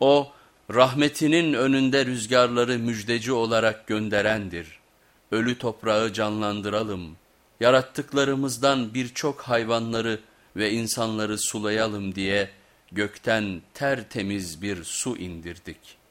O rahmetinin önünde rüzgarları müjdeci olarak gönderendir. Ölü toprağı canlandıralım, yarattıklarımızdan birçok hayvanları ve insanları sulayalım diye gökten tertemiz bir su indirdik.''